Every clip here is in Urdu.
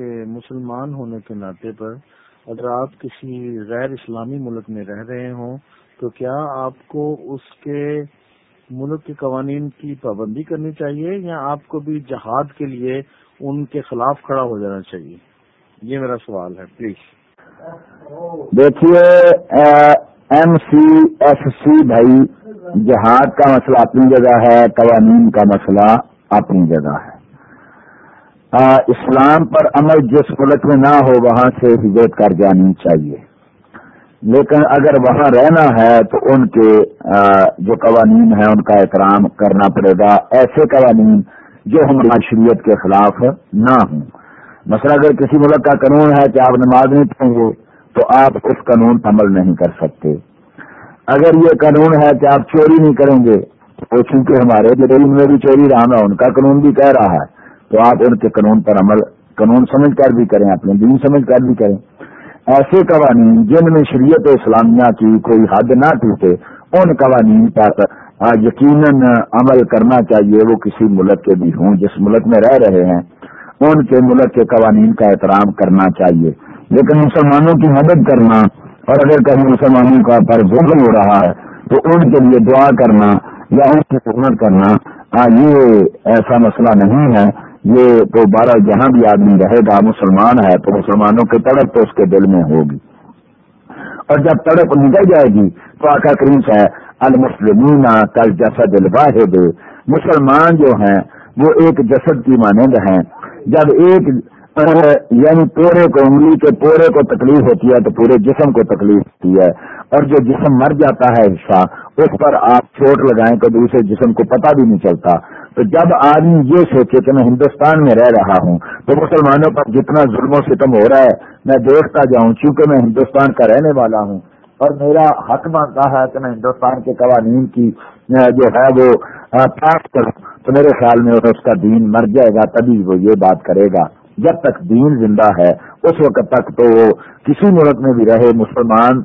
کہ مسلمان ہونے کے ناطے پر اگر آپ کسی غیر اسلامی ملک میں رہ رہے ہوں، تو کیا آپ کو اس کے ملک کے قوانین کی پابندی کرنی چاہیے یا آپ کو بھی جہاد کے لیے ان کے خلاف کھڑا ہو جانا چاہیے؟ یہ میرا سوال ہے پلیز دیکھیے ایم سی ایف سی بھائی، جہاد کا مسئلہ اپنی جگہ ہے، قوانین کا مسئلہ اپنی جگہ ہے۔ اسلام پر عمل جس ملک میں نہ ہو، وہاں سے ہجرت کر جانی چاہیے۔ لیکن اگر وہاں رہنا ہے، تو ان کے جو قوانین ہیں، ان کا احترام کرنا پڑے گا۔ ایسے قوانین جو ہماری شریعت کے خلاف نہ ہوں۔ مثلا اگر کسی ملک کا قانون ہے کہ آپ نماز نہیں پڑھیں گے، تو آپ اس قانون پر عمل نہیں کر سکتے۔ اگر یہ قانون ہے کہ آپ چوری نہیں کریں گے، تو چونکہ ہمارے دل میں بھی چوری رہا ان کا قانون بھی کہہ رہا ہے۔ تو آپ ان کے قانون پر عمل قانون سمجھ کر بھی کریں، اپنے دین سمجھ کر بھی کریں۔ ایسے قوانین جن میں شریعت اسلامیہ کی کوئی حد نہ ٹوٹے، ان قوانین پر یقیناً عمل کرنا چاہیے، وہ کسی ملک کے بھی ہوں، جس ملک میں رہ رہے ہیں، ان کے ملک کے قوانین کا احترام کرنا چاہیے۔ لیکن مسلمانوں کی مدد کرنا، اور اگر کہیں مسلمانوں کا پر ظلم ہو رہا ہے، تو ان کے لیے دعا کرنا یا ان کی خدمت کرنا یہ ایسا مسئلہ نہیں ہے۔ یہ تو بارہ جہاں بھی آدمی رہے گا، مسلمان ہے تو مسلمانوں کی تڑپ تو اس کے دل میں ہوگی۔ اور جب تڑپ نکل جائے گی تو آقا کریم ہے المسلمین کل جسد الواحد۔ مسلمان جو ہیں، وہ ایک جسد کی مانند ہیں۔ جب ایک یعنی پورے کو، انگلی کے پورے کو تکلیف ہوتی ہے تو پورے جسم کو تکلیف ہوتی ہے۔ اور جو جسم مر جاتا ہے حصہ، اس پر آپ چوٹ لگائیں تو دوسرے جسم کو پتہ بھی نہیں چلتا۔ تو جب آدمی یہ سوچے کہ میں ہندوستان میں رہ رہا ہوں، تو مسلمانوں پر جتنا ظلم و ستم ہو رہا ہے، میں دیکھتا جاؤں چونکہ میں ہندوستان کا رہنے والا ہوں۔ اور میرا حق مانتا ہے کہ میں ہندوستان کے قوانین کی جو ہے وہ پاس کروں۔ تو میرے خیال میں اس کا دین مر جائے گا، تبھی وہ یہ بات کرے گا۔ جب تک دین زندہ ہے، اس وقت تک تو وہ کسی ملک میں بھی رہے، مسلمان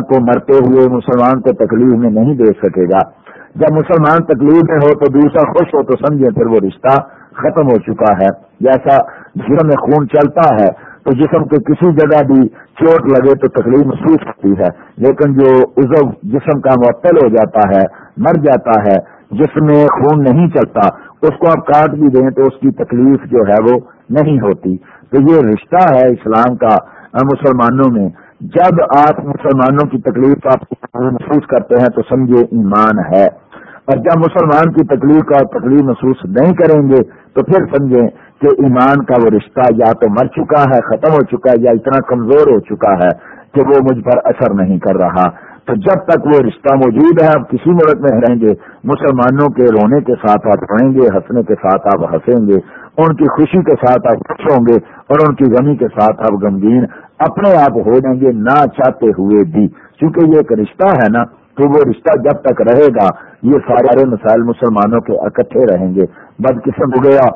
کو مرتے ہوئے، مسلمان کو تکلیف میں نہیں دے سکے گا۔ جب مسلمان تکلیف میں ہو تو دوسرا خوش ہو تو سمجھے پھر وہ رشتہ ختم ہو چکا ہے۔ جیسا جسم میں خون چلتا ہے، تو جسم کے کسی جگہ بھی چوٹ لگے تو تکلیف محسوس ہوتی ہے۔ لیکن جو عزو جسم کا معطل ہو جاتا ہے، مر جاتا ہے، جس میں خون نہیں چلتا، اس کو آپ کاٹ بھی دیں تو اس کی تکلیف جو ہے وہ نہیں ہوتی۔ تو یہ رشتہ ہے اسلام کا مسلمانوں میں۔ جب آپ مسلمانوں کی تکلیف آپ محسوس کرتے ہیں تو سمجھے ایمان ہے۔ اور جب مسلمان کی تکلیف کا تکلیف محسوس نہیں کریں گے، تو پھر سمجھیں کہ ایمان کا وہ رشتہ یا تو مر چکا ہے، ختم ہو چکا ہے، یا اتنا کمزور ہو چکا ہے کہ وہ مجھ پر اثر نہیں کر رہا۔ تو جب تک وہ رشتہ موجود ہے، آپ کسی ملک میں رہیں گے، مسلمانوں کے رونے کے ساتھ آپ روئیں گے، ہنسنے کے ساتھ آپ ہنسیں گے، ان کی خوشی کے ساتھ آپ خوش ہوں گے اور ان کی غمی کے ساتھ آپ غمگین اپنے آپ ہو جائیں گے نہ چاہتے ہوئے بھی۔ کیونکہ یہ ایک رشتہ ہے نا تو وہ رشتہ جب تک رہے گا، یہ سارے مسائل مسلمانوں کے اکٹھے رہیں گے۔ بد قسم ہو گیا۔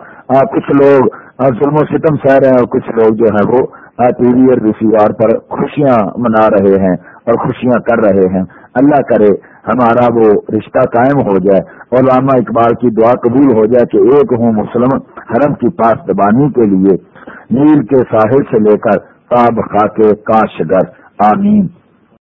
کچھ لوگ ظلم و ستم سہ رہے ہیں اور کچھ لوگ جو ہے وہ ٹی وی اور ریسیوار پر خوشیاں منا رہے ہیں اور خوشیاں کر رہے ہیں۔ اللہ کرے ہمارا وہ رشتہ قائم ہو جائے اور علامہ اقبال کی دعا قبول ہو جائے کہ ایک ہوں مسلم حرم کی پاس دبانی کے لیے، نیل کے ساحل سے لے کر تاب خاکے کاش گر آمین۔